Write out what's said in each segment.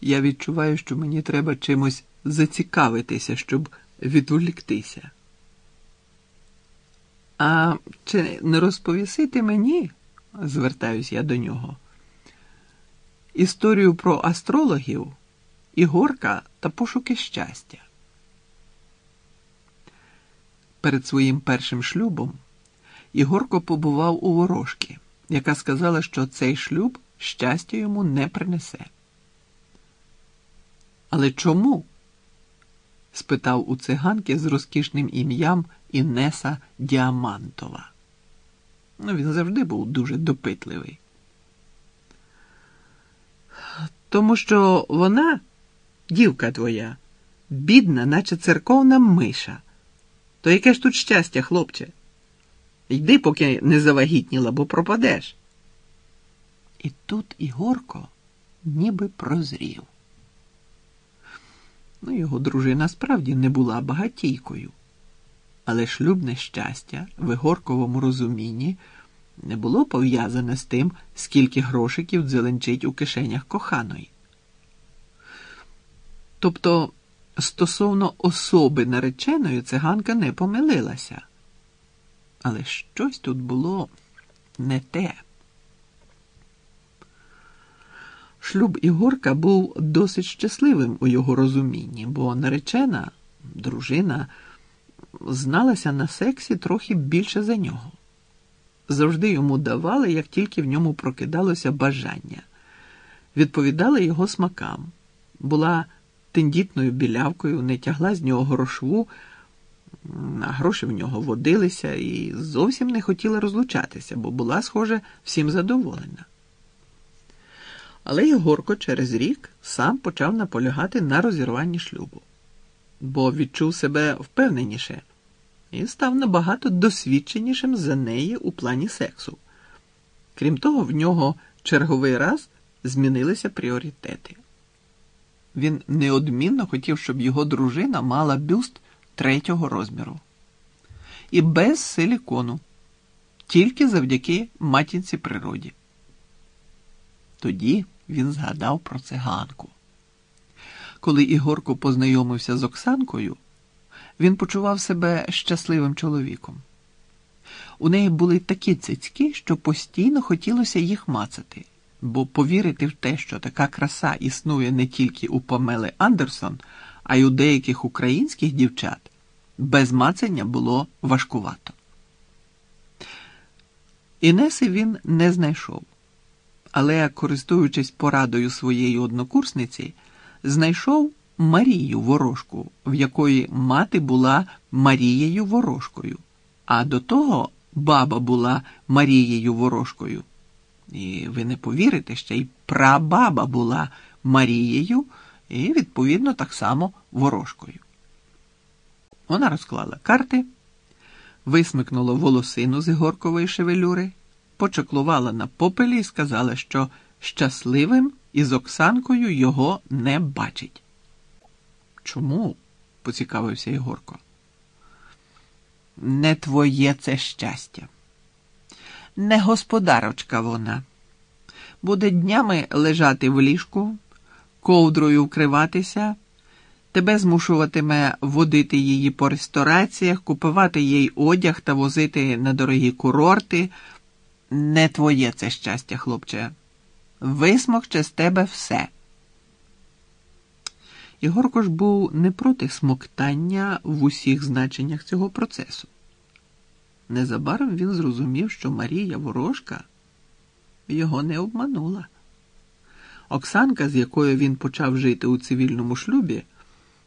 Я відчуваю, що мені треба чимось зацікавитися, щоб відволіктися. А чи не розповіси ти мені, звертаюсь я до нього, історію про астрологів, Ігорка та пошуки щастя. Перед своїм першим шлюбом Ігорко побував у ворожки, яка сказала, що цей шлюб щастя йому не принесе. Але чому? спитав у циганки з розкішним ім'ям Інеса Діамантова. Ну, Він завжди був дуже допитливий. Тому що вона, дівка твоя, бідна, наче церковна миша. То яке ж тут щастя, хлопче? Йди, поки не завагітніла, бо пропадеш. І тут Ігорко ніби прозрів. Ну, його дружина справді не була багатійкою, але шлюбне щастя в Ігорковому розумінні не було пов'язане з тим, скільки грошиків дзеленчить у кишенях коханої. Тобто, стосовно особи нареченої циганка не помилилася. Але щось тут було не те. Шлюб Ігорка був досить щасливим у його розумінні, бо наречена дружина зналася на сексі трохи більше за нього. Завжди йому давали, як тільки в ньому прокидалося бажання, відповідали його смакам, була тендітною білявкою, не тягла з нього грошву, а гроші в нього водилися і зовсім не хотіла розлучатися, бо була, схоже, всім задоволена. Але Єгорко через рік сам почав наполягати на розірванні шлюбу, бо відчув себе впевненіше і став набагато досвідченішим за неї у плані сексу. Крім того, в нього черговий раз змінилися пріоритети. Він неодмінно хотів, щоб його дружина мала бюст третього розміру. І без силікону, тільки завдяки матінці природі. Тоді він згадав про циганку. Коли Ігорко познайомився з Оксанкою, він почував себе щасливим чоловіком. У неї були такі цицьки, що постійно хотілося їх мацати, бо повірити в те, що така краса існує не тільки у Памели Андерсон, а й у деяких українських дівчат, без мацання було важкувато. Інеси він не знайшов але, користуючись порадою своєї однокурсниці, знайшов Марію Ворожку, в якої мати була Марією Ворожкою, а до того баба була Марією Ворожкою. І ви не повірите, ще й прабаба була Марією і, відповідно, так само ворожкою. Вона розклала карти, висмикнула волосину з Ігоркової шевелюри почеклувала на попелі і сказала, що щасливим із Оксанкою його не бачить. Чому? поцікавився Ігорко. Не твоє це щастя. Не господарочка вона. Буде днями лежати в ліжку, ковдрою вкриватися, тебе змушуватиме водити її по рестораціях, купувати їй одяг та возити на дорогі курорти, не твоє це щастя, хлопче. Висмокче з тебе все. Ігорко ж був не проти смоктання в усіх значеннях цього процесу. Незабаром він зрозумів, що Марія Ворожка його не обманула. Оксанка, з якою він почав жити у цивільному шлюбі,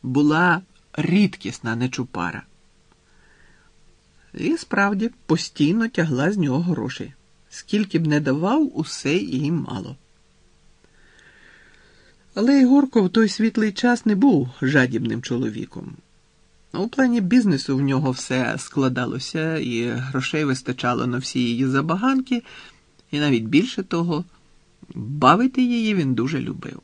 була рідкісна нечупара. І справді постійно тягла з нього гроші. Скільки б не давав, усе їм мало. Але Ігорко в той світлий час не був жадібним чоловіком. У плані бізнесу в нього все складалося, і грошей вистачало на всі її забаганки, і навіть більше того, бавити її він дуже любив.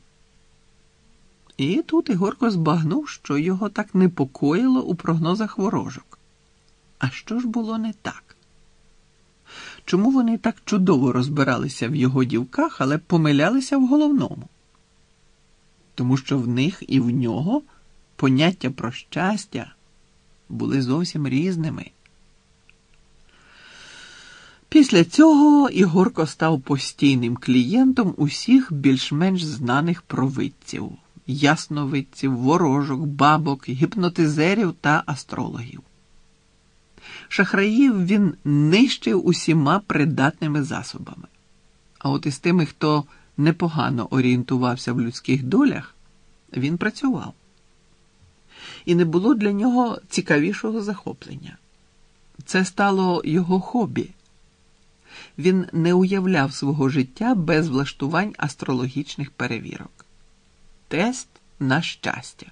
І тут Ігорко збагнув, що його так непокоїло у прогнозах ворожок. А що ж було не так? Чому вони так чудово розбиралися в його дівках, але помилялися в головному. тому що в них і в нього поняття про щастя були зовсім різними. Після цього Ігорко став постійним клієнтом усіх більш-менш знаних провидців, ясновидців, ворожок, бабок, гіпнотизерів та астрологів. Шахраїв він нищив усіма придатними засобами. А от із тими, хто непогано орієнтувався в людських долях, він працював. І не було для нього цікавішого захоплення. Це стало його хобі. Він не уявляв свого життя без влаштувань астрологічних перевірок. Тест на щастя.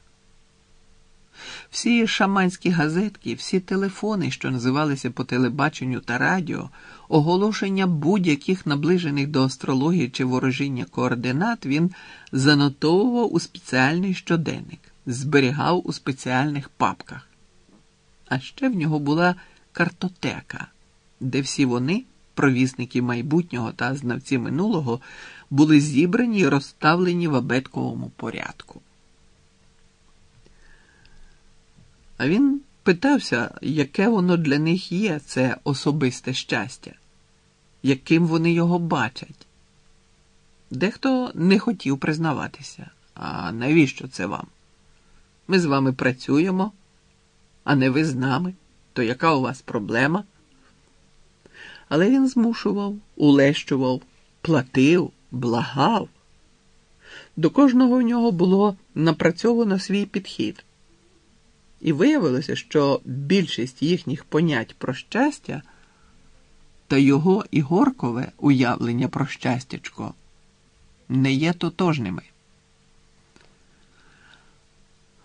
Всі шаманські газетки, всі телефони, що називалися по телебаченню та радіо, оголошення будь-яких наближених до астрології чи ворожіння координат він занотовував у спеціальний щоденник, зберігав у спеціальних папках. А ще в нього була картотека, де всі вони, провісники майбутнього та знавці минулого, були зібрані і розставлені в абетковому порядку. А він питався, яке воно для них є, це особисте щастя, яким вони його бачать. Дехто не хотів признаватися. А навіщо це вам? Ми з вами працюємо, а не ви з нами. То яка у вас проблема? Але він змушував, улещував, платив, благав. До кожного в нього було напрацьовано свій підхід. І виявилося, що більшість їхніх понять про щастя та його ігоркове уявлення про щастячко не є тотожними.